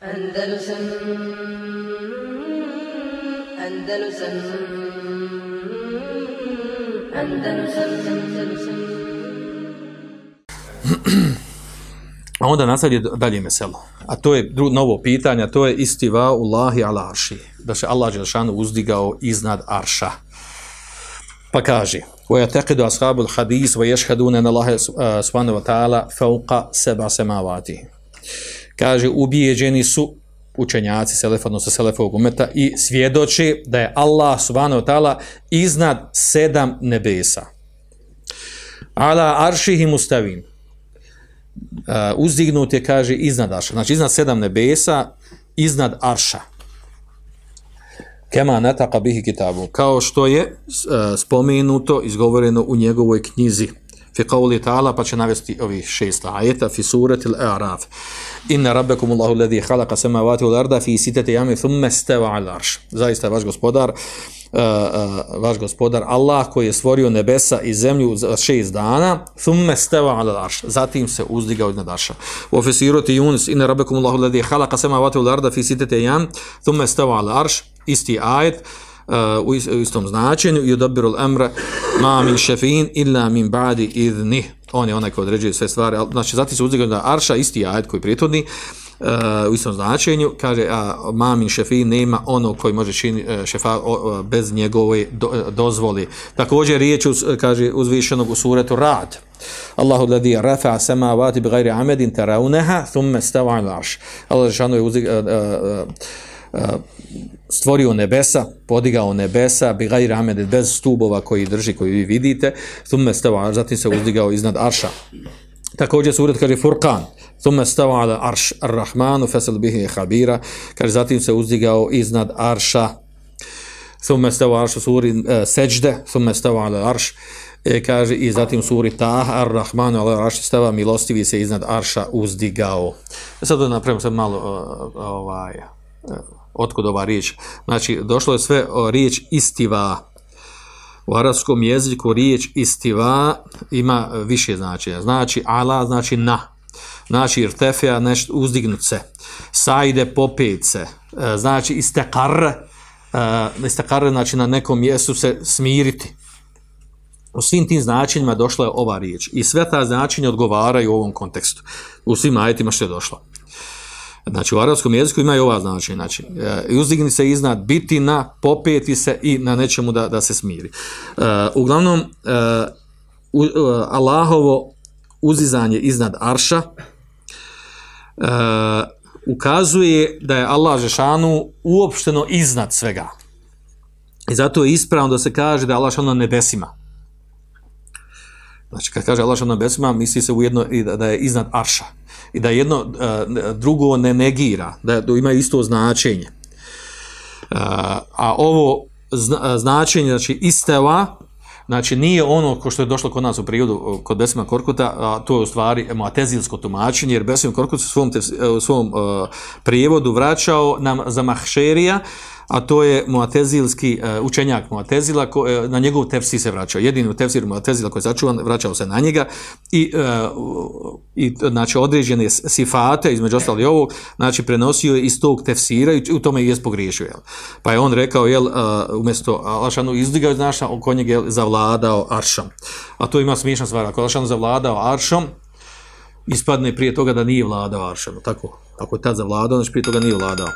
Andalusam Andalusam Andalusam Andalusam A onda nastavlja dalje meselo. A to je dru, novo pitanje, to je istiva Allahi ala arši. Da se Allah Đelšanu uzdigao iznad arša. Pa kaže, وَيَتَقِدُ أَصْحَابُ الْحَدِيثِ وَيَشْهَدُونَ أَنَ اللَّهَ سُبْحَانَهُ وَتَعَالَى فَوْقَ سَبْعَ سَمَاوَاتِ Kaže, ubijeđeni su učenjaci Selefa, odnosno Selefovog umeta i svjedoče da je Allah subhanahu wa ta'ala iznad sedam nebesa. Ala aršihi mustavin. Uh, e, uzdignut je, kaže, iznad arša. Znači, iznad sedam nebesa, iznad arša kema nataka bihi kitabu, kao što je uh, spomenuto, izgovoreno u njegovoj knjizi. Fi qawli ta'ala, pa će navesti ovih šest ajeta, fi surati al-a'raf. Inna rabbekum Allahu ladhi khalaqa samawati wal arda fi sittati ayamin thumma istawa 'ala arsh. Zaista vaš gospodar uh, uh, vaš gospodar Allah koji je stvorio nebesa i zemlju za šest dana thumma istawa 'ala arsh. Zatim se uzdigao iznad arša. Wa fi surati Yunus inna rabbekum Allahu ladhi khalaqa samawati wal arda fi sittati ayamin thumma istawa 'ala arsh isti ajet uh, Uh, u istom značenju i odabiru amra ma min šefin illa min ba'di idni on je onaj koji određuje sve stvari znači zatim se uzdigao da arša isti ajet koji prijetodni uh, u istom značenju kaže a ma min šefin nema ono koji može čini uh, šefa o, bez njegove do, uh, dozvoli također riječ uz, kaže uzvišenog u suretu rad. Allahu ladhi rafa'a samawati bighayri amadin tarawnaha thumma istawa 'ala arsh. Allah je uzdigao uh, uh, uh, stvorio nebesa, podigao nebesa, bi gajri bez stubova koji drži, koji vi vidite, thumme stava, zatim se uzdigao iznad arša. Također surat kaže Furkan, thumme stava ala arš ar-Rahmanu, fesel bihi habira, kaže zatim se uzdigao iznad arša, thumme stava arša suri uh, seđde, thumme stava ala arš, e, kaže i zatim suri Taha, ar-Rahmanu ala arš stava, milostivi se iznad arša uzdigao. E, sad da napravimo sad malo uh, ovaj, uh, otkud ova riječ. Znači, došlo je sve o riječ istiva. U arabskom jeziku riječ istiva ima e, više značenja. Znači, ala znači na. Znači, irtefija nešto uzdignut se. Sajde popet se. E, znači, istekar. E, istekar znači na nekom mjestu se smiriti. U svim tim značenjima došla je ova riječ. I sve ta značenja odgovaraju u ovom kontekstu. U svim ajetima što je došlo. Znači u arapskom jeziku ima i ova značenja. Znači, e, uzdigni se iznad biti na, popeti se i na nečemu da, da se smiri. Uh, uglavnom, uh, e, Allahovo uzizanje iznad arša uh, ukazuje da je Allah Žešanu uopšteno iznad svega. I zato je ispravno da se kaže da je Allah Žešanu na nebesima. Znači, kad kaže Allah Žešanu na nebesima, misli se ujedno i da, da je iznad arša i da jedno e, drugo ne negira, da, da ima isto značenje. E, a ovo značenje, znači isteva, znači nije ono ko što je došlo kod nas u prirodu e, kod Besima Korkuta, a to je u stvari muatezilsko tumačenje, jer Besim Korkut u svom, te, u svom uh, prijevodu vraćao nam za mahšerija, a to je muatezilski uh, učenjak muatezila, ko, uh, na njegov tefsir se vraćao. Jedini u tefsir muatezila koji je začuvan, vraćao se na njega i, uh, i znači, određene sifate, između ostali ovog, znači, prenosio je iz tog tefsira i u tome je pogriješio. Jel? Pa je on rekao, jel, uh, umjesto Alašanu izdigao, znaš, oko njega je zavladao aršom. A to ima smiješna stvar. Ako Alašanu zavladao aršom, ispadne prije toga da nije vladao aršom. Tako, ako je tad zavladao, znači prije toga nije vladao.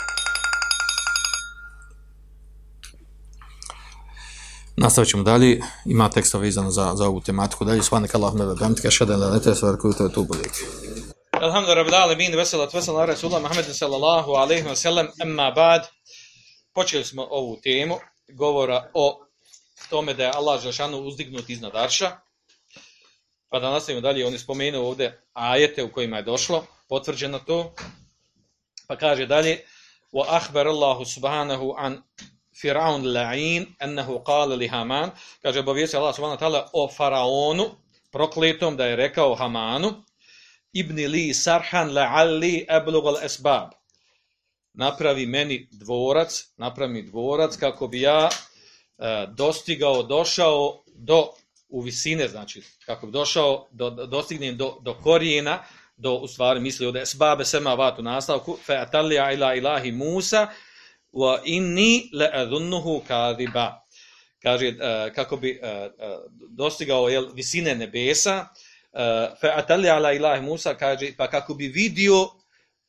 Nastavit ćemo dalje, ima teksta vezano za, za ovu tematiku. Dalje, svanik Allah me vedam, tika da ne te stvar koju to tu budik. Alhamdu rabbi alamin, veselat, veselat, Rasulullah, Muhammed sallallahu alaihi wa sallam, emma bad. Počeli smo ovu temu, govora o tome da je Allah Žešanu uzdignut iznad Arša. Pa da nastavimo dalje, on je spomenuo ovdje ajete u kojima je došlo, potvrđeno to. Pa kaže dalje, wa ahbar Allahu subhanahu an Firaun la'in ennehu kale li Haman, kaže obavijesti Allah subhanahu ta'ala o faraonu, prokletom da je rekao Hamanu, ibni li sarhan la'alli eblugal esbab. Napravi meni dvorac, napravi mi dvorac kako bi ja e, dostigao, došao do u visine, znači kako bi došao, do, dostignem do, do korijena, do u stvari misli od esbabe sema vatu nastavku fa atalija ila ilahi Musa wa inni la adhunnuhu kadiba kaže uh, kako bi uh, dostigao jel, visine nebesa uh, fa atali ala ilahi Musa kaže pa kako bi vidio uh,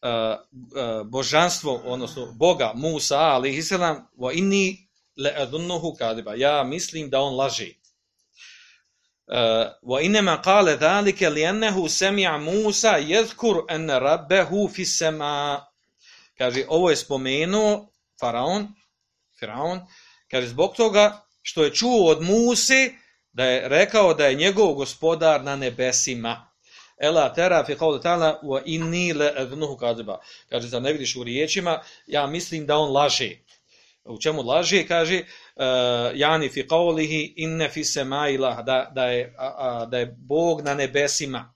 uh, božanstvo odnosno Boga Musa ali islam, wa inni la adhunnuhu kadiba ja mislim da on laže. Wa inma qala zalika li'annahu sami'a Musa yadhkur anna rabbahu fi sama kaže ovo je spomenuo faraon faraon kaže zbog toga što je čuo od Muse da je rekao da je njegov gospodar na nebesima. Ela tera fi qawli ta'ala wa inni la adnuhu kadiba kaže da ne vidiš u riječima? Ja mislim da on laže. U čemu laže? Kaže uh, yani fi qawlihi inna fi samai la da da je a, a, da je Bog na nebesima.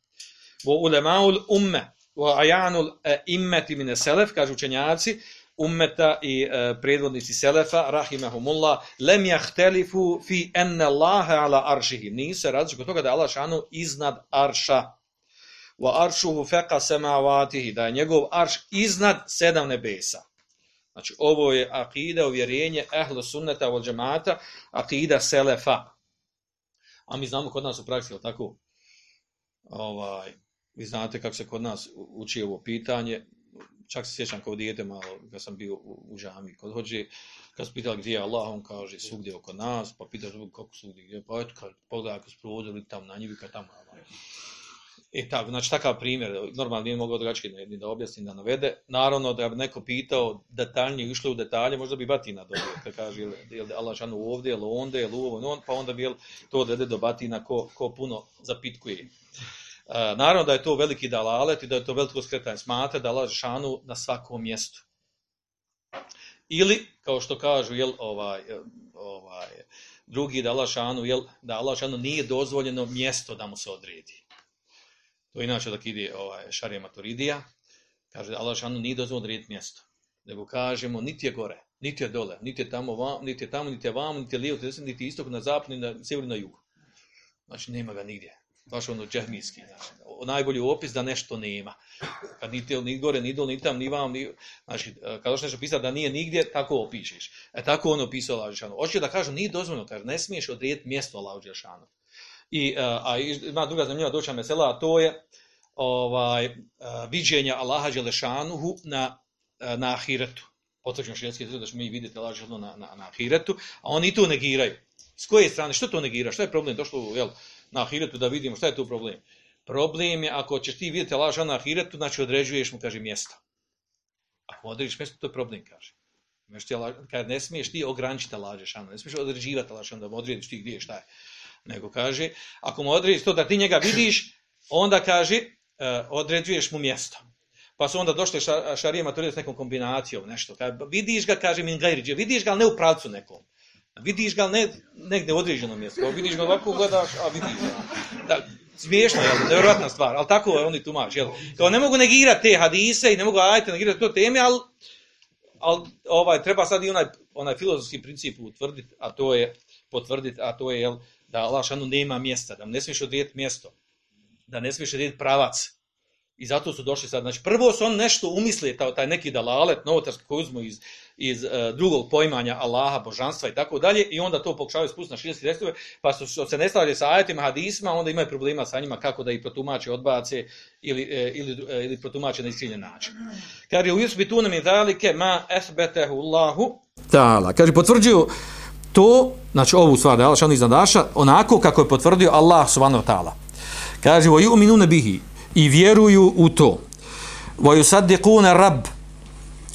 Wa ulamaul umma wa ayanul immati min salaf kaže učenjaci ummeta i e, predvodnici selefa rahimahumullah lem yahtalifu fi anna Allah ala arshihi Nisu se kod toga da Allah šanu iznad arša wa arshuhu faqa samawatihi da je njegov arš iznad sedam nebesa Znači, ovo je akida, uvjerenje ehlu sunneta wal džemata, akida selefa. A mi znamo kod nas u praksi, tako? Ovaj, vi znate kako se kod nas uči ovo pitanje. Čak se sjećam kao dijete malo, kad sam bio u, u žami kod hođe, kad su pitali gdje je Allah, on kaže svugdje oko nas, pa pitaš kako svugdje gdje, pa eto, kad pogledaj ako sprovodi tamo na njivi, kad tamo, Allah. E tako, znači takav primjer, normalno nije mogao drugačije ni da objasni, da navede. Naravno, da bi neko pitao detaljnije, išlo u detalje, možda bi batina dobio, kad kaže, je li Allah šanu ovdje, je li onda, je li ovo, on, pa onda bi to odvede do batina ko, ko puno zapitkuje. E, naravno da je to veliki dalalet i da je to veliko skretanje smatra da laže šanu na svakom mjestu. Ili, kao što kažu, jel, ovaj, e, ovaj, drugi da Allah šanu, jel, da Allah šanu nije dozvoljeno mjesto da mu se odredi. To je inače da ide ovaj, šarija maturidija. Kaže, Allah šanu nije dozvoljeno odrediti mjesto. Nego kažemo, niti je gore, niti je dole, niti je tamo, vam, niti je tamo, niti je vam, niti je lijevo, niti je istok, na zapad, na sjever, na jug. Znači, nema ga nigdje. Baš ono džahmijski. Znači, ono, najbolji opis da nešto nema. Kad niti, ni gore, ni dol, ni tam, ni vam, ni... Znači, e, kada što nešto pisati da nije nigdje, tako opišeš. E tako ono opisao Allah Đelšanu. Hoće da kažu, nije dozvoljeno, kaže, ne smiješ odrijeti mjesto Allah Đelšanu. I, e, a, a ima druga zanimljiva doća mesela, a to je ovaj a, viđenja Allaha Đelešanuhu na, a, na ahiretu. Potvrđeno šijetski da ćemo mi vidjeti Allah Đelešanuhu na, na, na ahiretu, a oni to negiraju. S koje strane, što to negira? Što je problem došlo jel, na ahiretu da vidimo, šta je tu problem? Problem je, ako ćeš ti vidjeti Allah na ahiretu, znači određuješ mu, kaže, mjesto. Ako određuješ mjesto, to je problem, kaže. Kad ne smiješ ti ograničiti Allah Đelešanuhu, ne smiješ određivati Allah da odrediš ti gdje je šta je nego kaže, ako mu odrediš to da ti njega vidiš, onda kaže, e, određuješ mu mjesto. Pa su onda došli ša, šarije maturije s nekom kombinacijom, nešto. Kaže, vidiš ga, kaže min gajriđe, vidiš ga ne u pravcu nekom. Vidiš ga ne, negde određeno mjesto. Vidiš ga ovako gledaš, a vidiš ga. Da, smiješno, jel, nevjerojatna stvar, ali tako je oni tumač, jel. Kao ne mogu negirati te hadise i ne mogu ajte negirati to teme, ali, ali ovaj, treba sad i onaj, onaj filozofski princip utvrditi, a to je, potvrditi, a to je, jel, da Allah šanu nema mjesta, da ne smiješ odrijeti mjesto, da ne smiješ odrijeti pravac. I zato su došli sad. Znači, prvo su on nešto umisli, taj, taj neki dalalet, novotarski koji uzmu iz, iz uh, drugog poimanja Allaha, božanstva i tako dalje, i onda to pokušavaju spustiti na širijski tekstove, pa su, se ne stavljali sa ajetima, hadisma, onda imaju problema sa njima kako da ih protumače, odbace ili, e, ili, e, ili protumače na iskrivljen način. Kaže, u Jusbi tu nam je dalike ma esbetehu Allahu. Tala. Kaže, potvrđuju to, znači ovu stvar da je Allah iznad onako kako je potvrdio Allah subhanahu wa ta'ala. Kaže, vo yu'minuna bihi i vjeruju u to. Vo yusaddiquna rabb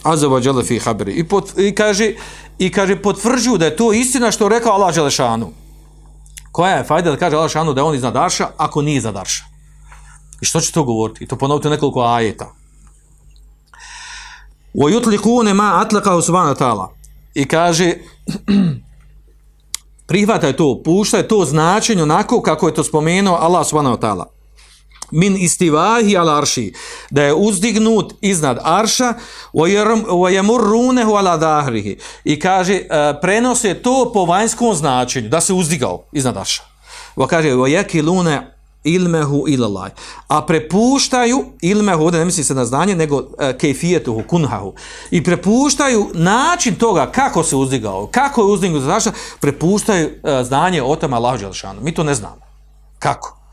azza wa jalla fi khabri. I, pot, i kaže i kaže potvrđuju da je to istina što rekao Allah dželešanu. Koja je fajda da kaže Allah dželešanu da je on iznad Arša ako nije iznad Arša? I što će to govoriti? I to ponovite nekoliko ajeta. Vo yutliquna ma atlaqahu subhanahu ta'ala. I kaže prihvataj to, puštaj to značenje onako kako je to spomenuo Allah subhanahu wa ta'ala. Min istivahi al arši, da je uzdignut iznad arša, wa yamurrunehu ala dahrihi. I kaže, e, uh, prenose to po vanjskom značenju, da se uzdigao iznad arša. Wa kaže, wa yakilune ilmehu ilalaj. A prepuštaju ilmehu, ovdje ne misli se na znanje, nego uh, kejfijetuhu, kunhahu. I prepuštaju način toga kako se uzdigao, kako je uzdignut za prepuštaju uh, znanje o tome Allahu Đelšanu. Mi to ne znamo. Kako?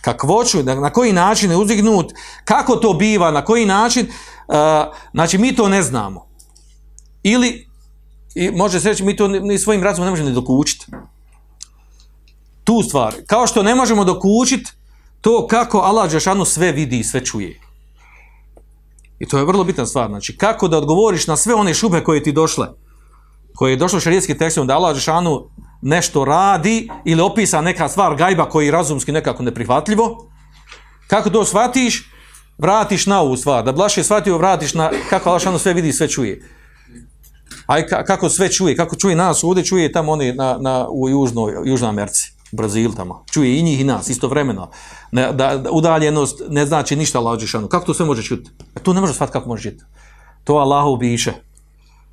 Kakvoću, na, na koji način je uzdignut, kako to biva, na koji način, uh, znači mi to ne znamo. Ili, i može se reći, mi to ni svojim razumom ne možemo ni dokučiti tu stvar. Kao što ne možemo dokučiti to kako Allah Đešanu sve vidi i sve čuje. I to je vrlo bitna stvar. Znači, kako da odgovoriš na sve one šube koje ti došle, koje je došlo šarijetski tekstom da Allah Đešanu nešto radi ili opisa neka stvar gajba koji je razumski nekako neprihvatljivo, kako to shvatiš, vratiš na ovu stvar. Da blaše shvatio, vratiš na kako Allah sve vidi sve čuje. Aj kako sve čuje, kako čuje nas ovdje, čuje tamo oni na, na, u Južnoj, Južnoj Americi. Brazil tamo. Čuje i njih i nas, istovremeno. Ne, da, da, udaljenost ne znači ništa Allah Đešanu. Kako to sve može čuti? E, to ne može shvatiti kako može čuti. To Allahu biše.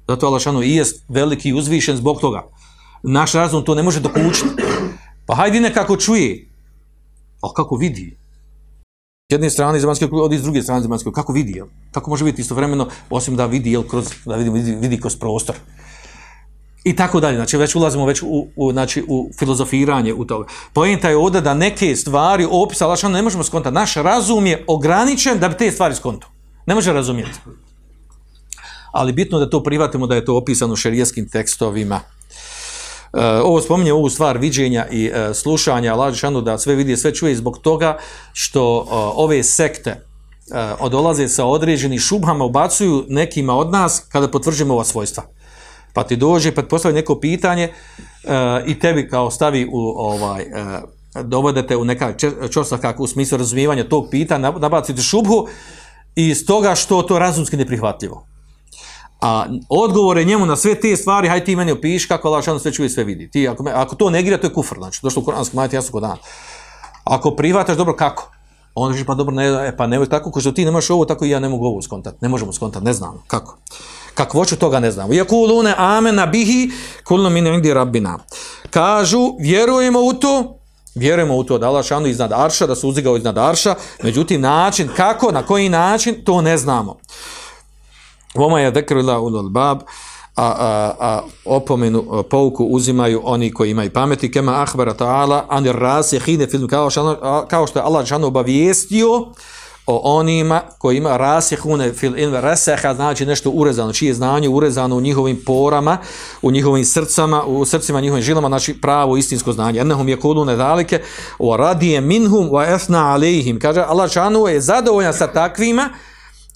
Zato Allah Đešanu i jest veliki uzvišen zbog toga. Naš razum to ne može dokučiti. Pa hajde nekako čuje. A kako vidi? S jedne strane zemanske od iz druge strane zemanske kako vidi? Jel? Kako može biti istovremeno osim da vidi jel, kroz, da vidi, vidi, vidi kroz prostor? I tako dalje. Znači, već ulazimo već u, u, znači, u filozofiranje u toga. Poenta je ovdje da neke stvari opisa, ali ne možemo skontati. Naš razum je ograničen da bi te stvari skontu. Ne može razumjeti. Ali bitno da to privatimo da je to opisano šerijskim tekstovima. Uh, ovo spominje ovu stvar viđenja i uh, slušanja Allah Žešanu da sve vidi sve čuje zbog toga što uh, ove sekte uh, odolaze sa određenim šubhama ubacuju nekima od nas kada potvrđujemo ova svojstva pa ti dođe, pa ti postavi neko pitanje uh, i tebi kao stavi u ovaj, uh, dovodete u neka čosa kako u smislu razumijevanja tog pitanja, nabacite šubhu i iz toga što to razumski neprihvatljivo. A odgovore njemu na sve te stvari, hajde ti meni opiš kako Allah šano sve čuje sve vidi. Ti, ako, me, ako to negira, to je kufr. Znači, došlo u koranskom majete, jasno kod dan. Ako prihvataš, dobro, kako? On kaže, pa dobro, ne, e, pa ne, tako, ko što ti nemaš ovo, tako i ja ne mogu ovo skontati. Ne možemo skontati, ne znam. Kako? kakvoću toga ne znamo. Jekulune amena bihi kulno min indi rabbina. Kažu, vjerujemo u to, vjerujemo u to da Allah šanu iznad arša, da su uzigao iznad arša, međutim način, kako, na koji način, to ne znamo. Voma je dekrila ulul bab, a, a, a opomenu, a, pouku uzimaju oni koji imaju pameti, kema ahbara ta'ala, anir ras je hine film, kao, šano, kao što je Allah šanu obavijestio, o onima koji ima rasihune fil ilme reseha, znači nešto urezano, čije znanje urezano u njihovim porama, u njihovim srcama, u srcima njihovim žilama, znači pravo istinsko znanje. Ennehum je kulune dalike, o radije minhum, wa esna alejhim. Kaže, Allah čanu je zadovoljan sa takvima,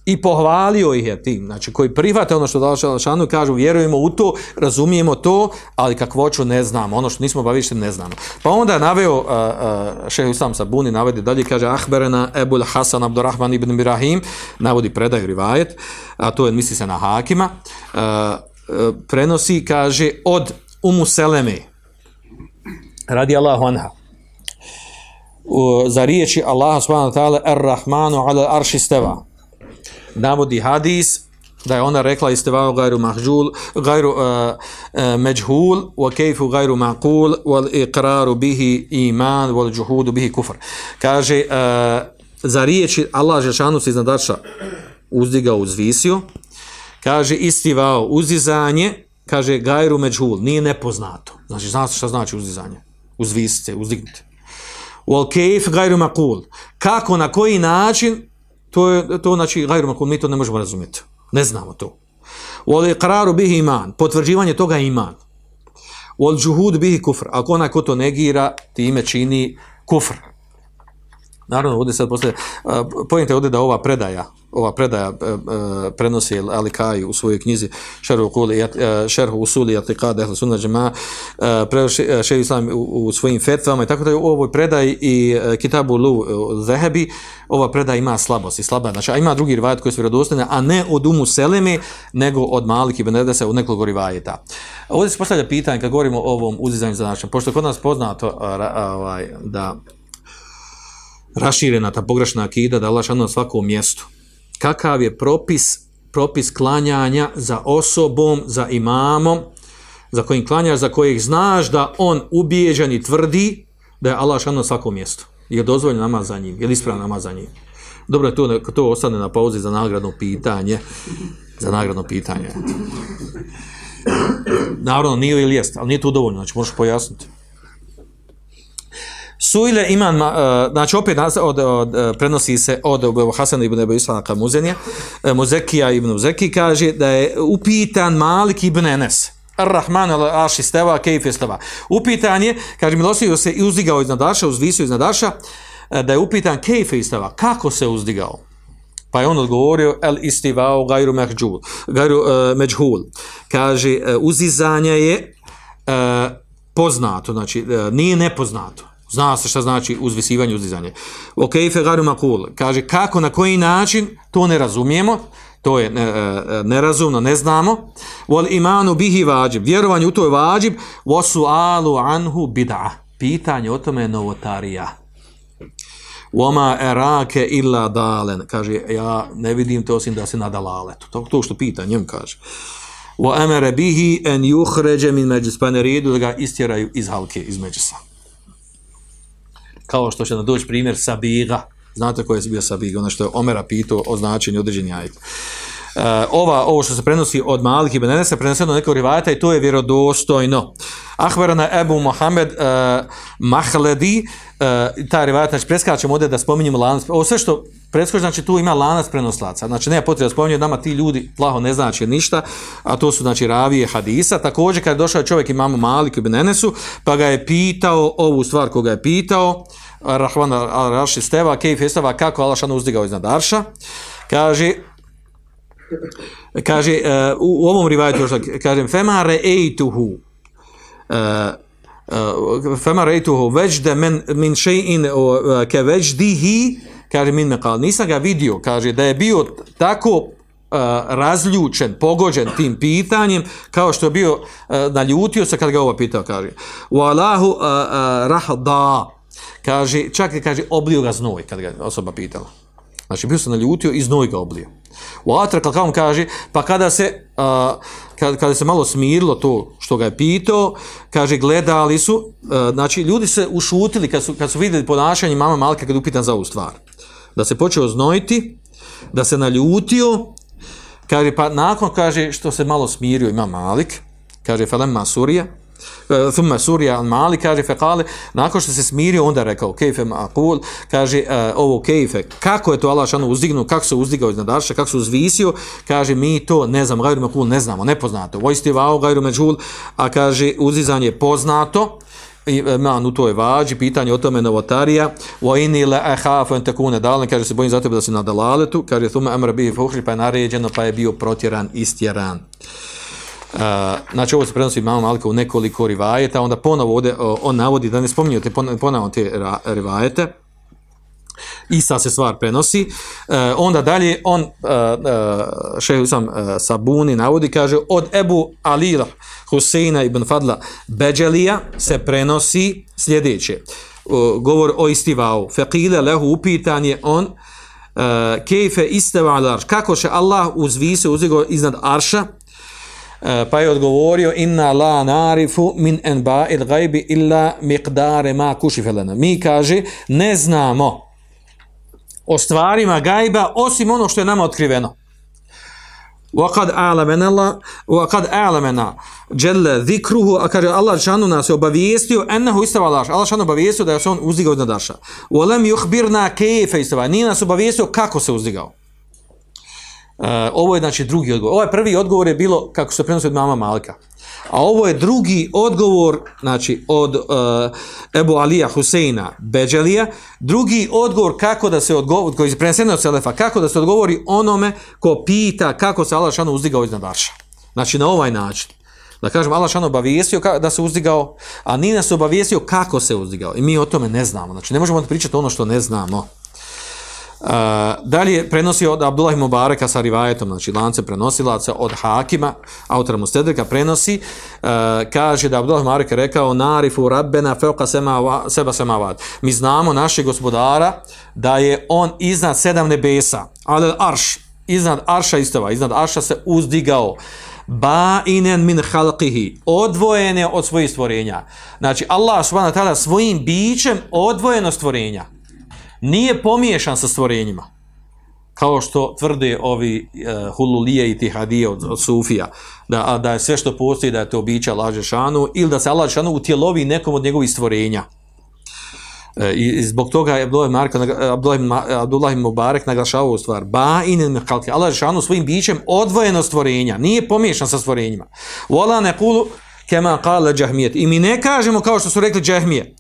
i pohvalio ih je tim, znači koji prihvate ono što dao Šalšanu i kažu, vjerujemo u to, razumijemo to, ali kakvoću ne znamo, ono što nismo bavište ne znamo. Pa onda je naveo, uh, uh, šehe Usam Sabuni navedi dalje, kaže Ahberena Ebul Hasan Abdurrahman ibn Mirahim, navodi predaju rivajet, a to je misli se na Hakima, uh, uh, prenosi, kaže, od Umu Seleme, radi Allahu anha, uh, za riječi Allaha subhanahu wa ta'ala, Ar-Rahmanu ala arši steva, navodi hadis da je ona rekla istivao gajru mahđul, gajru uh, eh, uh, eh, međhul, wa kejfu gajru maqul, wal iqraru bihi iman, wal džuhudu bihi kufr. Kaže, uh, za riječi Allah Žešanu se iznadača uzdigao, uzvisio, kaže istivao uzizanje, kaže gajru međhul, nije nepoznato. Znači, znate šta znači uzizanje? Uzvisite, uzdignite. Wal kejf gajru maqul. Kako, na koji način, To je to znači gajru makum, mi to ne možemo razumjeti. Ne znamo to. Wal iqraru bihi iman, potvrđivanje toga je iman. Wal juhud bihi kufr, ako onaj ko to negira, time čini kufr. Naravno, ovdje sad postoje, uh, pojente ovdje da ova predaja, ova predaja e, uh, prenosi Alikaj u svojoj knjizi Šerhu, Kuli, e, šerhu Usuli Atikad Ehl Sunna Džema, e, prenosi e, uh, Islam u, u svojim fetvama i tako da u ovoj predaji i Kitabu Lu Zehebi, ova predaja ima slabost i slaba. Znači, a ima drugi rivajet koji su vjerodostane, a ne od Umu Seleme, nego od Malik i Benedese u nekoliko rivajeta. Ovdje se postavlja pitanje, kad govorimo o ovom uzizanju za našem, pošto kod nas poznato ovaj, da raširena ta pogrešna akida da Allah na svakom mjestu. Kakav je propis, propis klanjanja za osobom, za imamom, za kojim klanjaš, za kojih znaš da on ubijeđan i tvrdi da je Allah na svakom mjestu. Je dozvoljen namaz za njim? Je li ispravan namaz za njim? Dobro je to, to ostane na pauzi za nagradno pitanje. Za nagradno pitanje. Naravno, nije ili jest, ali nije to dovoljno, znači možeš pojasniti. Suile iman, uh, znači opet nas, od, od, e, prenosi se od Abu Hasana ibn Ebu Islana Muzenija, e, Muzekija ibn Muzeki kaže da je upitan Malik ibn Enes, Ar-Rahman al-Aši steva, kejf je steva. Upitan je, kaže, milosio se i uzdigao iznad Aša, uzvisio iznad Aša, da je upitan kejf je steva, kako se uzdigao? Pa je on odgovorio, el istivao gajru mehđul, gajru uh, međhul. Kaže, uh, uzizanje je uh, poznato, znači uh, nije nepoznato. Zna se šta znači uzvisivanje, uzdizanje. Ok, fegaru makul. Kaže, kako, na koji način, to ne razumijemo, to je ne, nerazumno, ne znamo. Wal imanu bihi vađib. Vjerovanje u to je vađib. Wasu alu anhu bid'a. Pitanje o tome je novotarija. Wama erake illa dalen. Kaže, ja ne vidim to osim da se nadalaletu. To, to što pita, njem kaže. Wa emere bihi en juhređe min međus. Pa ne redu da ga istjeraju iz halke, iz međusa kao što će nam doći primjer Sabiga. Znate ko je bio Sabiga? Ono što je Omera pitao o značenju određenja ajta. Uh, ova, ovo što se prenosi od malih ibn se prenosi od nekog rivajata i to je vjerodostojno. Ahvarana Ebu Mohamed uh, Mahledi, uh, ta rivajata, znači preskačemo ovdje da spominjemo lanac, ovo sve što preskoči, znači tu ima lanac prenoslaca, znači nema potrebe da spominje, nama ti ljudi plaho ne znači ništa, a to su znači ravije hadisa, također kad je došao čovjek imamo ibn Benenesu, pa ga je pitao ovu stvar koga je pitao, Rahman al-Raši Steva, Kejf Esteva, kako Alašan uzdigao iznad Arša, kaže, kaže, uh, u, u ovom rivajtu, kažem, fema re'ejtuhu, uh, e, e, fema re'ejtuhu, veđde men, min še'in uh, ke veđdihi, kaže, min mekal, nisam ga vidio, kaže, da je bio tako uh, razljučen, pogođen tim pitanjem, kao što je bio, uh, naljutio se kad ga ovo pitao, kaže, u Allahu uh, uh, rahda, kaže, čak kaže, oblio ga znoj, kad ga osoba pitala. Znači, bio se naljutio i znoj ga oblio. U Atrak, kao on kaže, pa kada se, uh, kada, kada se malo smirilo to što ga je pitao, kaže, gledali su, uh, znači, ljudi se ušutili kad su, kad su vidjeli ponašanje mama Malka kad upitan za ovu stvar. Da se počeo znojiti, da se naljutio, kaže, pa nakon, kaže, što se malo smirio ima Malik, kaže, felema surija, Eh, thumma Surija al-Mali, kaže fekale, nakon što se smirio, onda rekao, kejfe ma'akul, kaže, uh, ovo kejfe, kako je to Allah šanu uzdignuo, kako se uzdigao iznad Arša, kako se uzvisio, kaže, mi to ne znamo, gajru ma'akul ne znamo, nepoznato, vojsti vao, gajru međul, a kaže, uzizanje je poznato, i eh, man u toj vađi, pitanje o tome novotarija, wa inni la ahafu an takuna dalan, kaže se bojim za tebe da se na dalaletu, kaže thumma amra bihi fuhri, pa je naređeno, pa je bio protjeran, istjeran. Uh, znači ovo se prenosi imamo Malika u nekoliko rivajeta, onda ponovo ovdje uh, on navodi, da ne spominjate ponovo te rivajete, Ista se stvar prenosi, uh, onda dalje on, e, e, uh, uh, šehu sam uh, Sabuni navodi, kaže, od Ebu Alila Huseina ibn Fadla Beđelija se prenosi sljedeće, uh, govor o istivao, Fekile lehu upitan je on, uh, kejfe isteva al arš, kako će Allah uzvise uzigo iznad arša, pa je odgovorio inna la narifu min enba il gajbi illa miqdare ma kušifelena. Mi kaže, ne znamo o stvarima gajba osim ono što je nama otkriveno. وقد اعلمنا الله وقد اعلمنا جل ذكره a kaže Allah šanu nas je obavijestio ennehu istava Allah Allah šanu obavijestio da je se on uzdigao iznad Arša ولم يخبرنا كيف استوى nije nas obavijestio kako se uzdigao Uh, Eh, ovo je znači drugi odgovor. Ovaj prvi odgovor je bilo kako se prenosi od mama Malka. A ovo je drugi odgovor znači od uh, Ebu Alija Huseina Beđelija. Drugi odgovor kako da se odgovori, koji je preneseno od Selefa, kako da se odgovori onome ko pita kako se Allah šanu uzdigao iznad Arša. Znači na ovaj način. Da kažem, Allah šano obavijesio da se uzdigao, a nije nas obavijesio kako se uzdigao. I mi o tome ne znamo. Znači ne možemo da pričati ono što ne znamo. Uh, dalje prenosi od Abdullah Mubareka sa rivajetom, znači lance prenosilaca od Hakima, autora Mustedrika prenosi, uh, kaže da Abdullah Mubarek rekao narifu rabbena feuka sema, seba semavat. Mi znamo našeg gospodara da je on iznad sedam nebesa, ali arš, iznad arša istova, iznad arša se uzdigao ba'inen min halqihi odvojene od svojih stvorenja. Znači Allah subhanahu wa ta'ala svojim bićem odvojeno stvorenja nije pomiješan sa stvorenjima kao što tvrde ovi uh, hululije i tihadije od, od Sufija, da, da je sve što postoji da je to bića Allah ili da se Allah utjelovi nekom od njegovih stvorenja. E, I, I zbog toga je Abdullah, Marka, Abdullah, Abdullah Mubarek naglašao ovu stvar. Ba inen ne kalke. Svojim bićem odvojeno stvorenja. Nije pomiješan sa stvorenjima. Vola ne kulu kema kale džahmijet. I mi ne kažemo kao što su rekli džahmije.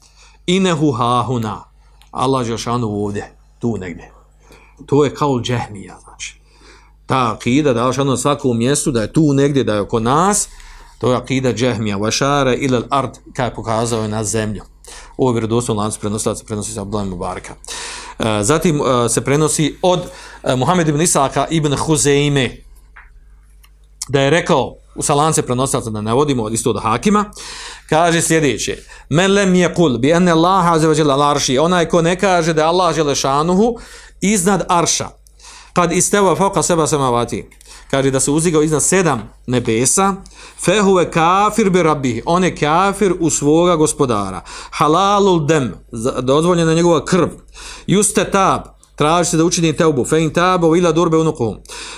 Inehu hahuna. Allah Žešanu ovdje. Tu negdje to je kao džehmija, znači. Ta akida, da je na svakom mjestu, da je tu negdje, da je oko nas, to je akida džehmija, vašara ili art, kaj je pokazao je na zemlju. Ovo je vjerodostojno lanac prenosi, se prenosi sa Abdullah Mubaraka. E, zatim e, se prenosi od e, Muhammed ibn Isaka ibn Huzeime, da je rekao, u salance prenosaca da ne vodimo od isto Hakima, kaže sljedeće, men lem je kul, bi ene Allah azevađela larši, onaj ko ne kaže da Allah želešanuhu iznad arša, kad isteva foka seba samavati, kaže da se uzigao iznad sedam nebesa, fehuve kafir bi rabbi, on je kafir u svoga gospodara, halalul dem, dozvoljena njegova krv, juste tab, traži se da učini teubu, fe in tabo ila durbe unukuhum,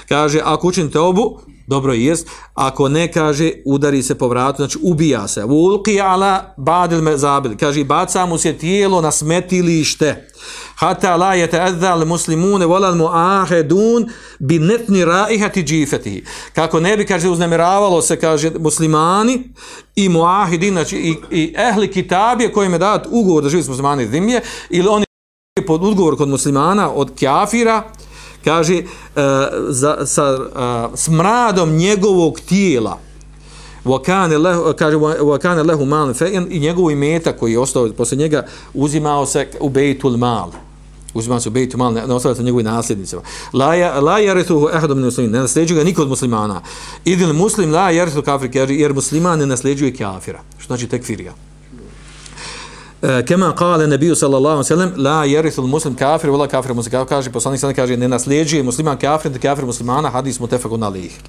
kaže ako učini teubu, dobro jest, ako ne kaže, udari se po vratu, znači ubija se. Vulki ala badil mezabil, kaže, baca mu se tijelo na smetilište. Hata la je te edzal muslimune wala al-mu'ahidun bi netni raihati jifatihi. Kako ne bi, kaže, uznemiravalo se, kaže, muslimani i muahidi znači i, i ehli kitabije kojim je dat ugovor da živi s muslimani zimlje, ili oni pod ugovor kod muslimana od kafira, kaže e, za, sa uh, smradom njegovog tijela. Wakane lehu kaže wakane lehu mal fein i njegov imeta koji je ostao posle njega uzimao se u beitul mal. Uzimao se u beitul mal ne, ne ostalo se njegovim nasljednicima. La ya la yarithuhu ahadun min muslimin ne nasljeđuje ga niko od muslimana. Idil muslim la yarithu kafir jer musliman ne nasljeđuje kafira. Što znači tekfirija? E, kema kale nebiju sallallahu alaihi sallam la jerithul muslim kafir vola kafir muslim kaže poslanik sallam kaže ne nasljeđuje musliman kafir da kafir muslimana hadis mu tefakun alih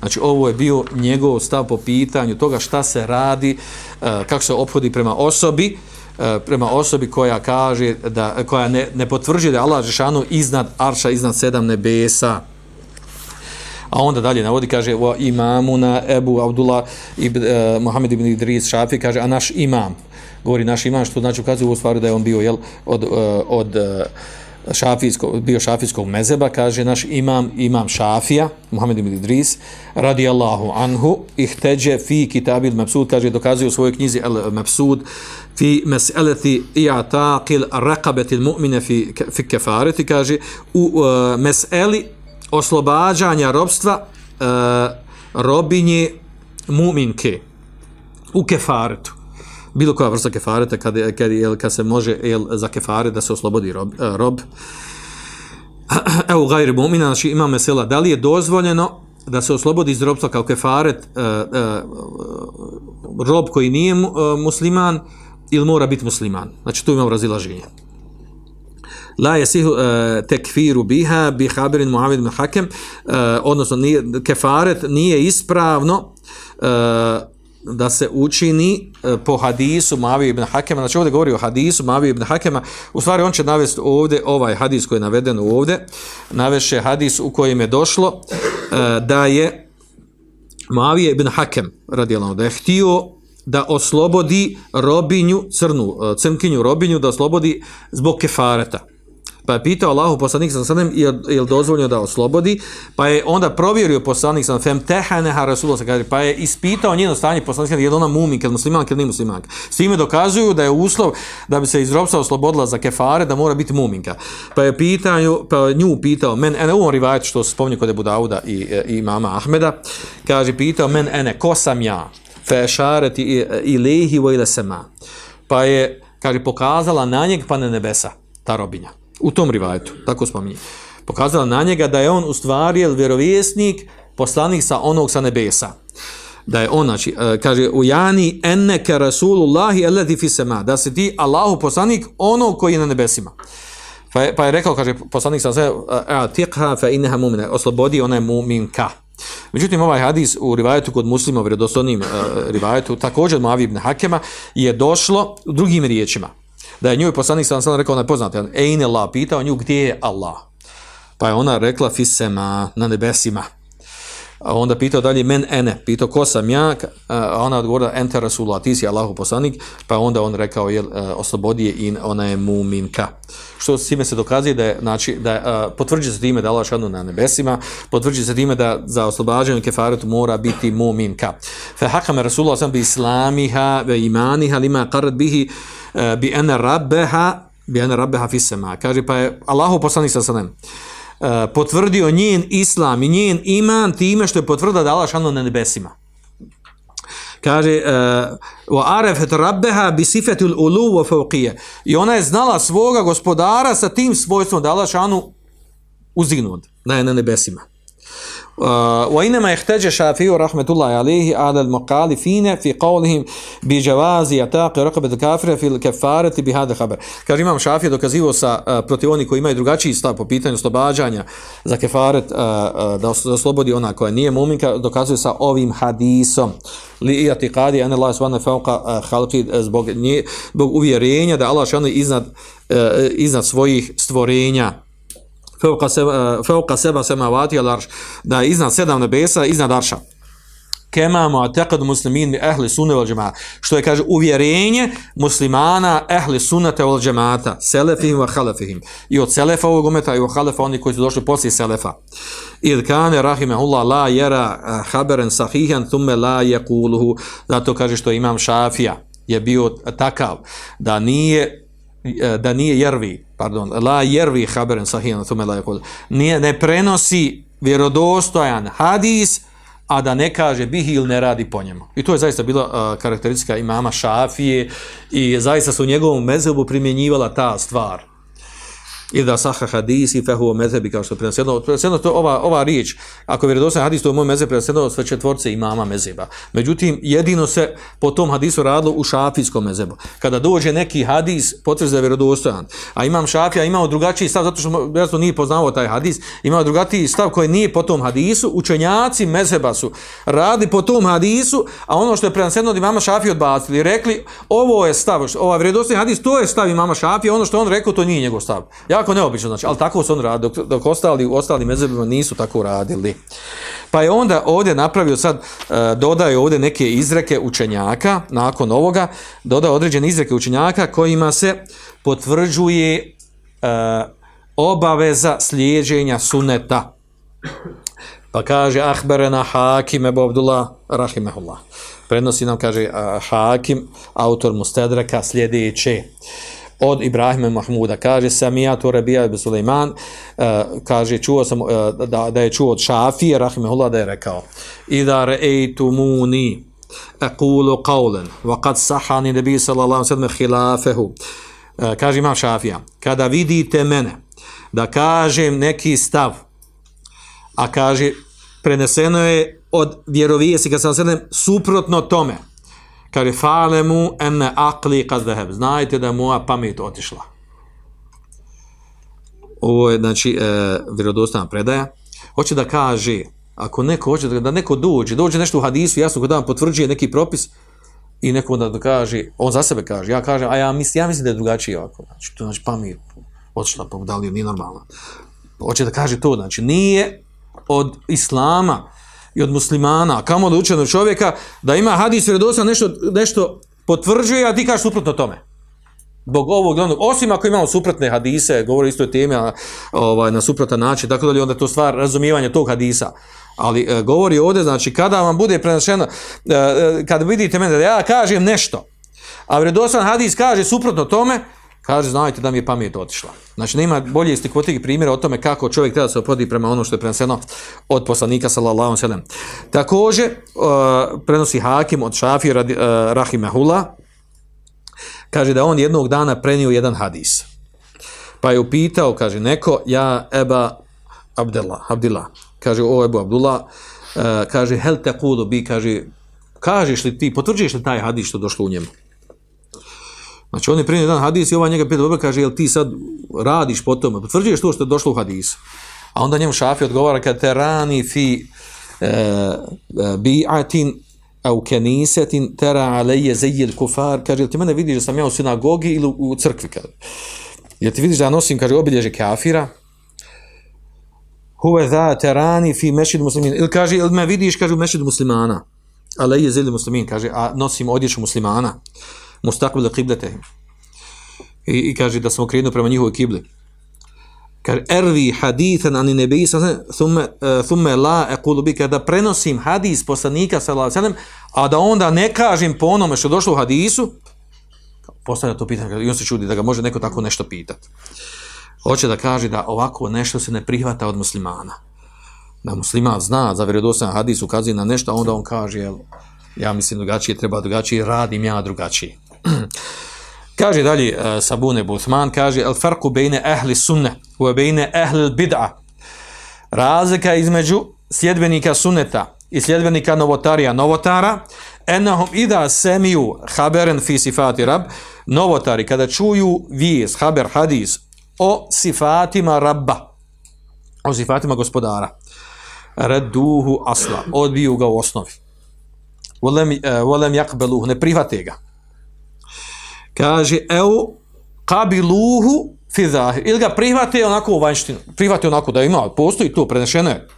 znači ovo je bio njegov stav po pitanju toga šta se radi e, kako se ophodi prema osobi e, prema osobi koja kaže da koja ne, ne potvrđuje da Allah Žešanu iznad arša iznad sedam nebesa. A onda dalje navodi, kaže, wa imamuna Ebu Abdullah ibn, eh, Muhammed ibn Idris Šafi, kaže, a naš imam, govori naš imam, što znači ukazuje u stvari da je on bio jel, od, e, od e, šafijskog, bio šafijskog mezeba, kaže naš imam, imam šafija, Muhammed ibn Idris, radi Allahu anhu, ihteđe fi kitabil mepsud, kaže, dokazuje u svojoj knjizi el mepsud, fi mes'eleti i'ataqil raqabetil mu'mine fi, fi kefareti, kaže, u uh, mes'eli oslobađanja robstva uh, robinje muminke u kefaretu bilo koja vrsta kefareta kad, kad, jel, kad se može jel, za kefare da se oslobodi rob, e, rob. evo gajri mumina znači ima mesela. Da li je dozvoljeno da se oslobodi iz robstva kao kefaret uh, uh, rob koji nije uh, musliman ili mora biti musliman? Znači tu imamo razilaženje. La yasihu uh, takfiru biha bi khabarin Muavid bin Hakem uh, odnosno nije, kefaret nije ispravno uh, da se učini E, po hadisu Mavi ibn Hakema znači ovdje govori o hadisu Mavi ibn Hakema u stvari on će navesti ovdje ovaj hadis koji je naveden ovdje naveše hadis u kojem je došlo e, da je Mavi ibn Hakem radijalno da je htio da oslobodi robinju crnu, e, crnkinju robinju da oslobodi zbog kefareta pa je pitao Allahu poslanik sa sanem je, je dozvolio dozvoljeno da oslobodi, pa je onda provjerio poslanik sa fem tehaneha rasulullah kaže, pa je ispitao njeno stanje poslanik je ona mumin muminka, muslimanka ili nije muslimanka. S time dokazuju da je uslov da bi se iz robstva oslobodila za kefare, da mora biti muminka. Pa je pitao, pa je nju pitao, men ene, u rivajt što se spomni kod Abu Dauda i, e, i mama Ahmeda, kaže, pitao, men ene, ko sam ja? Fe šareti i e, lehi vojle sema. Pa je, kaže, pokazala na njeg pa na nebesa, ta robinja. U tom rivajetu, tako smo mi. Pokazala na njega da je on u stvari vjerovjesnik, poslanik sa onog sa nebesa. Da je on, znači, e, kaže, u jani enneke rasulullahi eledi fisema, da se ti Allahu poslanik onog koji je na nebesima. Pa je, pa je rekao, kaže, poslanik sa sve, e, a tiqha fa inneha mumine, oslobodi ona je muminka. Međutim, ovaj hadis u rivajetu kod muslima, u vredoslovnim uh, e, rivajetu, također Muavi ibn Hakema, je došlo drugim riječima da je njoj poslanik sam sam rekao, ona je poznata, Ejne la, pitao nju gdje je Allah. Pa je ona rekla, fisema, na nebesima. A onda pitao dalje, men ene, pitao ko sam ja, a ona odgovorila, ente Rasulullah, ti si Allahu poslanik, pa onda on rekao, jel, e, oslobodije i ona je muminka. Što s time se dokazuje da je, znači, da je, potvrđuje se time da Allah šanu na nebesima, potvrđuje se time da za oslobađanje kefaretu mora biti muminka. Fe hakame Rasulullah sam bi islamiha ve imaniha lima qarat bihi e, bi ene rabbeha bi ene rabbeha fisema. Kaže, pa je Allahu poslanik sa sanem, E, potvrdio njen islam i njen iman time što je potvrda da Allah šano na nebesima. Kaže, e, wa arefet rabbeha bi sifetul ulu wa fauqije. I ona je znala svoga gospodara sa tim svojstvom da Allah šanu uzdignut, da je na nebesima. وإنما يحتاج الشافعي رحمة الله عليه على المقالفين في قولهم بجواز يتاق رقبة الكافر في الكفارة بهذا الخبر kaže imam šafija dokazivo sa uh, protiv oni koji imaju drugačiji stav po pitanju oslobađanja za kefaret uh, uh, da oslobodi ona koja nije muminka dokazuje sa ovim hadisom li i'tiqadi an Allah subhanahu fawqa khalqi zbog nje zbog uvjerenja da Allah je iznad uh, iznad svojih stvorenja fauqa seba, fauqa seba samawati al arsh da iznad sedam nebesa iznad arša. Kema mu'taqid muslimin bi ahli sunne wal jamaa. Što je kaže uvjerenje muslimana ahli sunnata wal jamaata selefihim wa khalafihim. I od selefa ovog umeta i od khalafa oni koji su došli posle selefa. Id kana rahimehullah la yara eh, khabaran sahihan thumma la yaquluhu. Zato kaže što imam šafija je bio takav da nije E, da nije jervi, pardon, la jervi haberen sahijan, tome la yakul, nije, ne prenosi vjerodostojan hadis, a da ne kaže bih ili ne radi po njemu. I to je zaista bila uh, karakteristika imama Šafije i zaista su u njegovom mezebu primjenjivala ta stvar i da saha hadisi fe huwa mezhebi kao što je prenoseno to ova ova riječ ako je vjerodostojan hadis to je moj mezheb prenoseno sve četvorce imama mezheba međutim jedino se po tom hadisu radilo u šafijskom mezhebu kada dođe neki hadis potvrđuje vjerodostojan a imam šafija imao drugačiji stav zato što jasno nije poznavao taj hadis imao drugačiji stav koji nije po tom hadisu učenjaci mezheba su radi po tom hadisu a ono što je prenoseno od imama šafija odbacili rekli ovo je stav ova vjerodostojan hadis to je stav imama šafija ono što on rekao to nije njegov stav. Ja jako neobično, znači, ali tako su on radili, dok, dok ostali, ostali mezebima nisu tako radili. Pa je onda ovdje napravio sad, e, dodaje ovdje neke izreke učenjaka, nakon ovoga, dodao određene izreke učenjaka kojima se potvrđuje e, obaveza slijeđenja suneta. Pa kaže, ahberena hakim ebu Abdullah, Rahimehullah. Prenosi nam, kaže, hakim, autor Mustedraka, sljedeće. Uh, od Ibrahima Mahmuda. Kaže Samijatu Rabija ibn Sulejman uh, e, kaže čuo sam uh, da, da je čuo od Šafije rahimehullah da je rekao Ida re'ejtumuni aqulu qawlan wa qad sahani nabi sallallahu alejhi ve sellem khilafahu. E, kaže imam Šafija kada vidite mene da kažem neki stav a kaže preneseno je od vjerovijesnika sallallahu alejhi ve sellem suprotno tome kaže falemu ene akli kad zaheb. Znajte da je moja pamet otišla. Ovo je, znači, e, vjerodostana predaja. Hoće da kaže, ako neko hoće da, da neko dođe, dođe nešto u hadisu, jasno kod vam potvrđuje neki propis, i neko da, da kaže, on za sebe kaže, ja kažem, a ja mislim, ja mislim da je drugačije ovako. Znači, to znači pamet otišla, pa da li je nije normalno. Hoće da kaže to, znači, nije od islama, i od muslimana, kamo da učenog čovjeka, da ima hadis vjerodosa nešto, nešto potvrđuje, a ti kažeš suprotno tome. Bog ovog glavnog, osim ako imamo suprotne hadise, govori isto o temi, a, ovaj, na suprotan način, tako da li onda to stvar razumijevanja tog hadisa. Ali e, govori ovdje, znači, kada vam bude prenašeno, e, e, kada vidite mene da ja kažem nešto, a vredosan hadis kaže suprotno tome, kaže, znajte da mi je pamet otišla. Znači, nema bolje stikvotih primjera o tome kako čovjek treba se opodi prema ono što je preneseno od poslanika, sallallahu sallam. Također, uh, prenosi Hakim od Šafija, uh, Rahimahullah, kaže da on jednog dana prenio jedan hadis. Pa je upitao, kaže, neko, ja, Eba Abdullah, Abdullah, kaže, o Ebu Abdullah, uh, kaže, hel te kudu bi, kaže, kažeš li ti, potvrđuješ li taj hadis što došlo u njemu? Znači on je primio jedan hadis i ovaj njega pita dobro kaže jel ti sad radiš po tome, potvrđuješ to što je došlo u hadisu. A onda njemu šafi odgovara kad te rani fi e, e bi'atin au kenisetin tera aleje zejil kufar, kaže, jel ti mene vidiš da sam ja u sinagogi ili u crkvi, kaže. Jel ti vidiš da nosim, kaže, obilježe kafira, huve za terani fi mešid muslimin, ili kaže, ili me vidiš, kaže, u mešid muslimana, aleje zejil muslimin, kaže, a nosim odjeću muslimana, mustakbila kiblete, I, i kaže da smo okrenuo prema njihovoj kibli. Kaže ervi hadithan ani nebi thume, uh, e, thume la aqulu bi kada prenosim hadis poslanika sallallahu alejhi ve sellem a da onda ne kažem po onome što došlo u hadisu postavlja to pitanje i on se čudi da ga može neko tako nešto pitati hoće da kaže da ovako nešto se ne prihvata od muslimana. Da musliman zna za vjerodostan hadis ukazuje na nešto a onda on kaže jel, ja mislim drugačije treba drugačije radim ja drugačije. Kaže dalje uh, Sabune Buthman, kaže el farku bejne ehli sunne u bejne ehli bid'a. Razlika između sljedbenika sunneta i sljedbenika novotarija novotara, enahum ida semiju haberen fi sifati rab, novotari kada čuju vijez, haber, hadis o sifatima rabba, o sifatima gospodara, reduhu asla, odbiju ga u osnovi. Volem, uh, volem jakbeluhu, ne prihvate ga kaže eu kabiluhu fi zahir. Ili ga prihvate onako u vanjštinu. Prihvate onako da ima postoji to prenešeno je.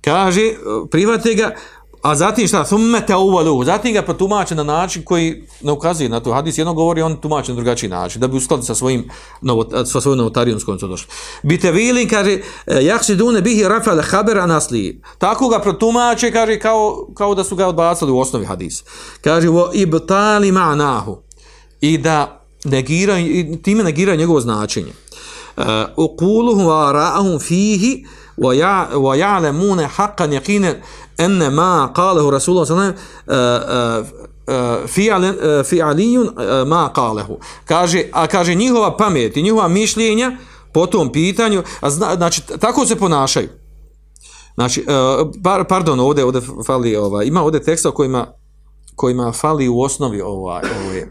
Kaže prihvate ga a zatim šta? Summe te uvalu zatim ga protumače na način koji ne ukazuje na to. Hadis jedno govori on tumači na drugačiji način da bi uskladi sa svojim novo, sa svojom novotarijom s kojom su došli. Bite vilin, kaže e, jakši dune bihi rafal habera nasli. Tako ga protumače kaže kao, kao da su ga odbacali u osnovi hadis. Kaže vo ibtali ma'nahu i da negiraju, i time negiraju njegovo značenje. Uh, wa ra'ahum fihi wa ya ya'lamuna haqqan yaqinan anna ma qalahu rasulullah sallallahu alejhi ve sellem fi e, aliyun e, ma qalahu. Kaže a kaže njihova pamet i njihova mišljenja po tom pitanju a zna, znači tako se ponašaju. Znači par, pardon ovde ovde fali ovaj ima ovde teksta kojima kojima fali u osnovi ovaj ovaj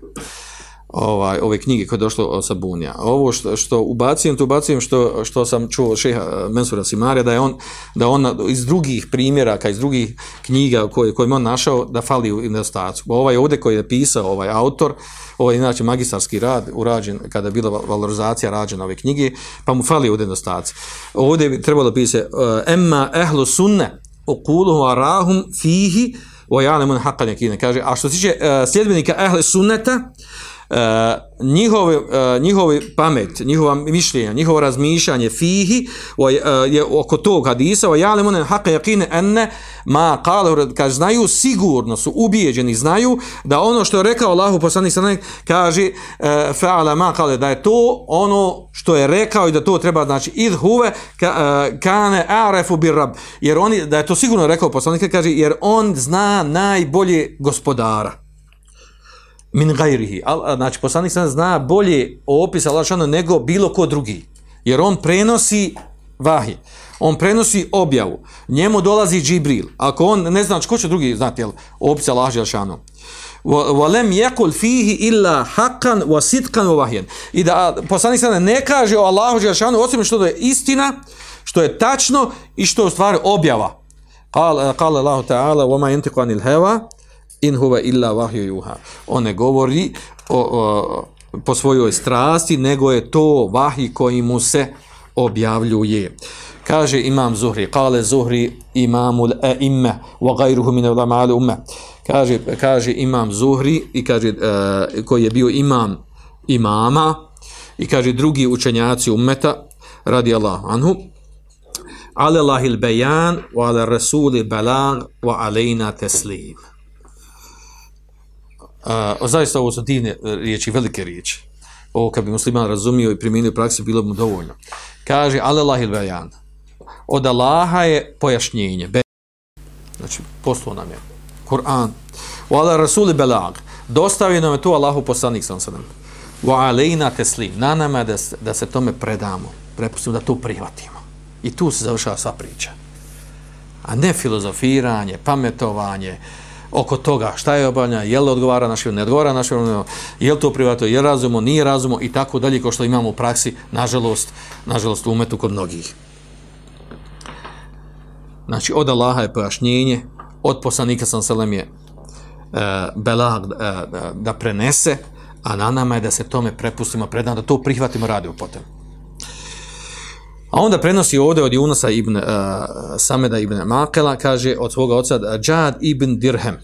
ovaj ove knjige koje došlo sa Bunja. Ovo što što ubacujem, to ubacujem što što sam čuo šeha e, Mensura Simarija da je on da on iz drugih primjera, kao iz drugih knjiga koje kojima on našao da fali u nedostatku. Ovaj ovde koji je pisao ovaj autor, ovaj inače magistarski rad urađen kada je bila valorizacija rađena ove knjige, pa mu fali u nedostaci. Ovde bi trebalo pisati uh, e, emma ehlu sunne okuluhu arahum fihi wa ya'lamun haqqan yakina. Kaže, a što se tiče uh, sljedbenika ehle sunneta, njihove, uh, njihove pamet, njihova mišljenja, njihovo razmišljanje fihi o, uh, e, je oko tog hadisa, o jalemunen haqe jakine enne ma kale, kaže, znaju sigurno, su ubijeđeni, znaju da ono što je rekao Allahu poslanik sa kaže uh, fa'ala ma kale, da je to ono što je rekao i da to treba, znači, id huve ka, uh, kane arefu bir rab, jer oni, da je to sigurno rekao poslanik, kaže, jer on zna najbolje gospodara min gajrihi. Znači, poslanik sam zna bolje opis Allahšanu nego bilo ko drugi. Jer on prenosi vahje. On prenosi objavu. Njemu dolazi Džibril. Ako on ne zna, znači, ko će drugi znati, jel, opis Allahšanu. Walem yakul fihi illa haqqan wa sidqan wa. I da poslanik sam ne kaže o Allahu dželešanu osim što je istina, što je tačno i što je u stvari objava. Qala qala Allah ta'ala wa ma yantiqu anil hawa in huwa illa wahyu yuha. On ne govori o, o, po svojoj strasti, nego je to vahi koji mu se objavljuje. Kaže imam Zuhri, kale Zuhri imamul e imme, wa gajruhu mine ulama umme. Kaže, kaže imam Zuhri, i kaže, uh, koji je bio imam imama, i kaže drugi učenjaci ummeta, radi Allah anhu, ale lahil bejan, wa ale rasuli belag, wa alejna teslim. Uh, zaista ovo su divne e, riječi, velike riječi. Ovo kad bi musliman razumio i primjenio praksu, bilo bi mu dovoljno. Kaže, ale Allah il vajan. Od Allaha je pojašnjenje. Be znači, poslao nam je. Kur'an. Wa ala rasuli belag. Dostavio nam je to Allahu poslanik sam sadem. Wa alejna teslim. Na nama da, da se tome predamo. Prepustimo da to prihvatimo. I tu se završava sva priča. A ne filozofiranje, pametovanje, uh, oko toga šta je obavljanje, je li odgovara našim, ne odgovara našim, je li to privato, je razumo, nije razumo i tako dalje kao što imamo u praksi, nažalost, nažalost u umetu kod mnogih. Znači, od Allaha je pojašnjenje, od poslanika sam selem je e, belag e, e, da, prenese, a na nama je da se tome prepustimo predan, da to prihvatimo radi u potrebu. A onda prenosi ovdje od Junusa ibn uh, Sameda ibn Makela, kaže od svoga oca Džad ibn Dirhem.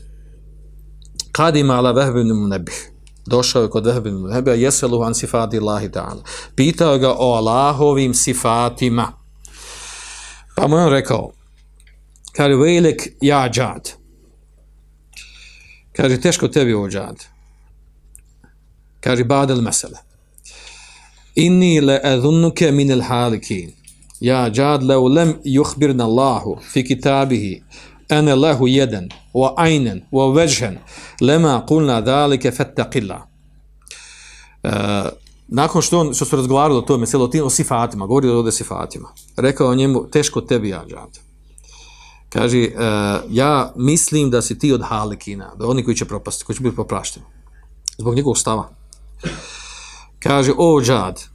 Kad ima ala vehbe ibn Munebih. Došao je kod vehbe ibn Munebih, jeselu an sifati Allahi ta'ala. Pitao ga o Allahovim sifatima. Pa mu je on rekao, kaže, velik ja Džad. Kaže, teško tebi ovo Džad. Kaže, badel mesele. Inni le adhunnuke min al halikin. Ja Džad leu lem juhbirna Allahu fi kitabihi ene lehu yadan wa ajnen, wa veđhen, lema kulna dalike fettaqilla. Uh, e, nakon što on što su razgovarali o tome selo o sifatima, govori o sifatima. Rekao njemu teško tebi ja Džad. Kaže uh, ja mislim da si ti od halikina, da oni koji će propasti, koji će biti poprašteni. Zbog njegovog stava. Kaže, o džad,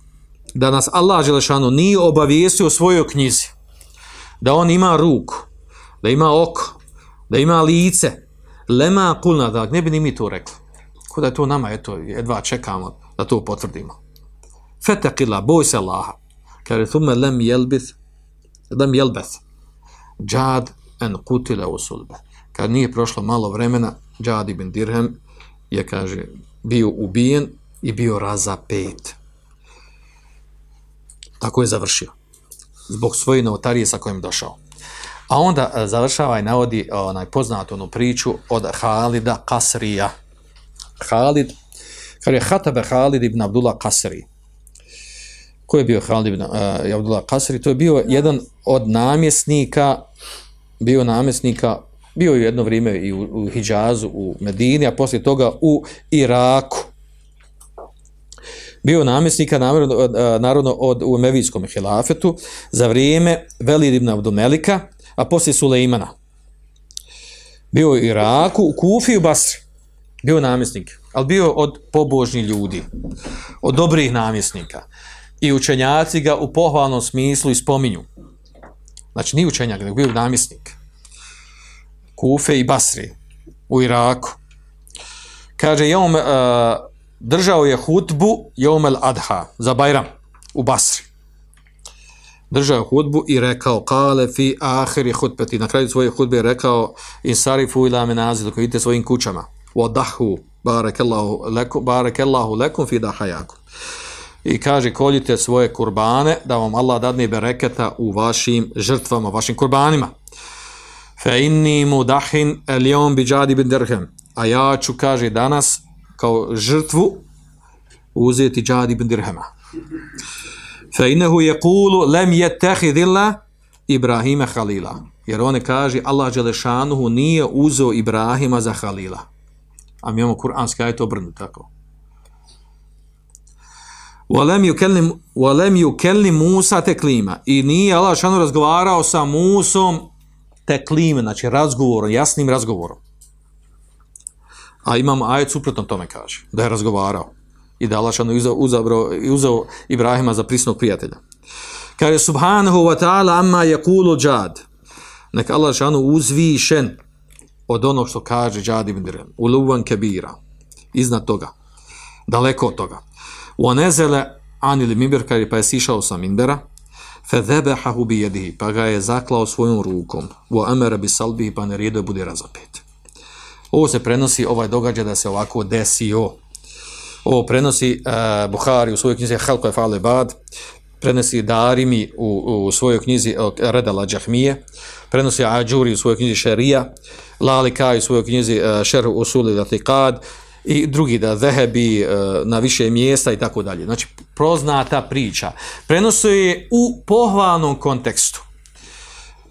da nas Allah Želešanu nije obavijestio o svojoj knjizi, da on ima ruku, da ima oko, da ima lice, lema kulna, da ne bi ni mi to rekli. Ko da je to nama, eto, jedva čekamo da to potvrdimo. Fetakila, boj se Allaha. Kaže, thume lem jelbith, lem jelbeth, džad en kutile usulbe. Kad nije prošlo malo vremena, džad ibn Dirhem je, kaže, bio ubijen i bio razapet. Tako je završio. Zbog svoje novotarije sa kojim došao. A onda e, završava i navodi e, onaj poznatu onu priču od Halida Kasrija. Halid, kad je Hatabe Halid ibn Abdullah Kasri. Ko je bio Halid ibn uh, Abdullah Kasri? To je bio jedan od namjesnika, bio namjesnika, bio je jedno vrijeme i u, u Hidžazu, u Medini, a poslije toga u Iraku bio namjesnika narodno, narodno od u Emevijskom hilafetu za vrijeme Velid ibn Abdumelika, a poslije Sulejmana. Bio u Iraku, u Kufi u Basri. Bio namjesnik, ali bio od pobožnih ljudi, od dobrih namjesnika. I učenjaci ga u pohvalnom smislu ispominju. Znači, nije učenjak, nego bio namjesnik. Kufe i Basri u Iraku. Kaže, ja um, uh, držao je hutbu Jomel Adha za Bajram u Basri. Držao hutbu i rekao kale fi ahiri hutbeti. Na kraju svoje hutbe je rekao insarifu ila menazilu koji idite svojim kućama. Wadahu barakallahu lekum, barakallahu lekum fi dahajakum. I kaže koljite svoje kurbane da vam Allah dadne bereketa u vašim žrtvama, vašim kurbanima. Fa inni mudahin el jom bi džadi bin dirhem. A ja ću, kaže, danas kao žrtvu uzeti džadi ibn dirhema. Fa inahu kulu lam je illa Ibrahima khalila. Jer one kaže Allah Đelešanuhu nije uzeo Ibrahima za khalila. A mi imamo kuranski ajet obrnut tako. Walem yukallim walem yukallim Musa taklima. I nije Allah dželešanuhu razgovarao sa Musom teklim, znači razgovorom, jasnim razgovorom. A imamo ajet suprotno tome kaže, da je razgovarao i da Allah šanu i uzeo Ibrahima za prisnog prijatelja. Kaže subhanahu wa ta'ala amma yakulu džad. Neka Allah šanu uzvišen od onog što kaže džad ibn Dirham. Uluvan kebira. Iznad toga. Daleko od toga. Wa nezele anili mibir kaže pa je sišao sa minbera fe zebehahu bi yadihi, pa ga je zaklao svojom rukom. Wa amara bi salbihi pa naredio bude razapet. Ovo se prenosi, ovaj događaj da se ovako desio. Ovo prenosi uh, Buhari u svojoj knjizi Halko je Fale Bad, prenosi Darimi u, u svojoj knjizi Redala Džahmije, prenosi Ađuri u svojoj knjizi Šerija, Lali Kaj u svojoj knjizi uh, Šerhu Usuli Latikad, i drugi da Zehebi uh, na više mjesta i tako dalje. Znači, proznata priča. Prenosi je u pohvalnom kontekstu.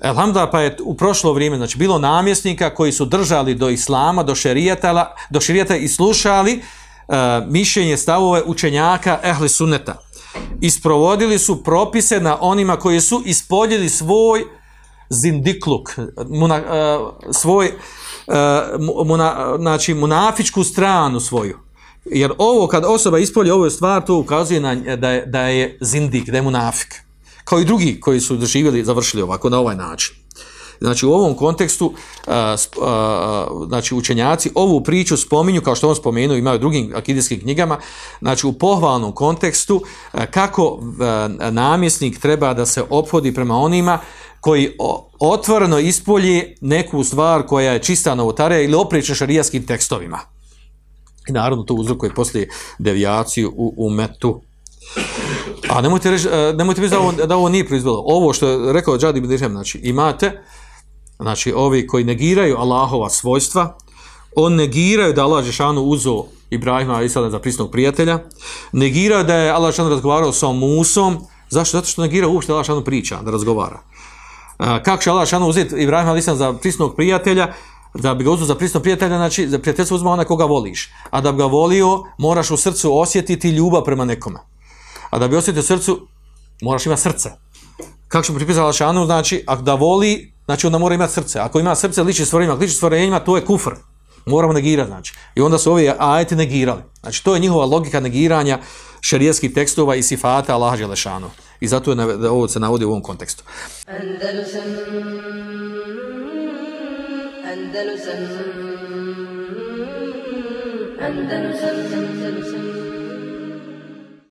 Elhamda pa je u prošlo vrijeme, znači bilo namjesnika koji su držali do islama, do šerijata, do šerijata i slušali uh, mišljenje stavove učenjaka ehli sunneta. Isprovodili su propise na onima koji su ispoljili svoj zindikluk, muna, uh, svoj uh, muna, znači munafičku stranu svoju. Jer ovo, kad osoba ispolje ovu stvar, to ukazuje na, da, je, da je zindik, da je munafik kao i drugi koji su doživjeli, završili ovako na ovaj način. Znači u ovom kontekstu a, a, znači učenjaci ovu priču spominju kao što on spomenuo imaju u drugim akidijskim knjigama, znači u pohvalnom kontekstu a, kako a, namjesnik treba da se ophodi prema onima koji otvoreno ispolji neku stvar koja je čista novotarija ili opriča šarijaskim tekstovima. I naravno to uzrokuje poslije devijaciju u, u metu. A nemojte reći, e, nemojte biti da, ovo, da ovo nije proizvelo. Ovo što je rekao Džadi Dirhem, znači imate, znači ovi koji negiraju Allahova svojstva, on negiraju da Allah Žešanu uzo Ibrahima i sada za prisnog prijatelja, negiraju da je Allah Žešanu razgovarao sa Musom, zašto? Zato što negira uopšte Allah Žešanu priča, da razgovara. E, kako će Allah Žešanu uzeti Ibrahima i za prisnog prijatelja, da bi ga uzeo za prisnog prijatelja, znači za prijateljstvo uzma ona koga voliš. A da bi ga volio, moraš u srcu osjetiti ljubav prema nekome. A da bi osjetio srcu, moraš imati srce. Kako ćemo pripisati Alšanu, znači, ako da voli, znači onda mora imati srce. Ako ima srce, liči stvorenjima, liči stvorenjima, to je kufr. Moramo negirati, znači. I onda su ovi ajeti negirali. Znači, to je njihova logika negiranja šarijetskih tekstova i sifata Allaha Đelešanu. I zato je da ovo se navodi u ovom kontekstu. Andalusam Andalusam Andalusam Andalusam